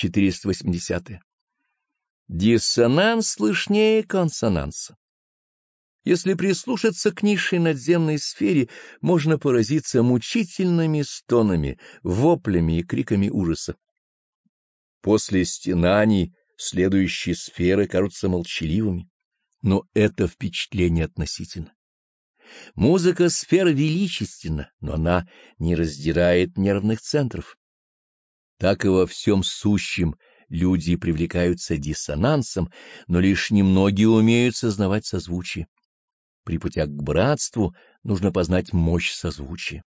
480. -е. Диссонанс слышнее консонанса. Если прислушаться к низшей надземной сфере, можно поразиться мучительными стонами, воплями и криками ужаса. После стенаний следующие сферы кажутся молчаливыми, но это впечатление относительно. Музыка сфер величественна, но она не раздирает нервных центров. Так и во всем сущем люди привлекаются диссонансом, но лишь немногие умеют сознавать созвучие. При путях к братству нужно познать мощь созвучия.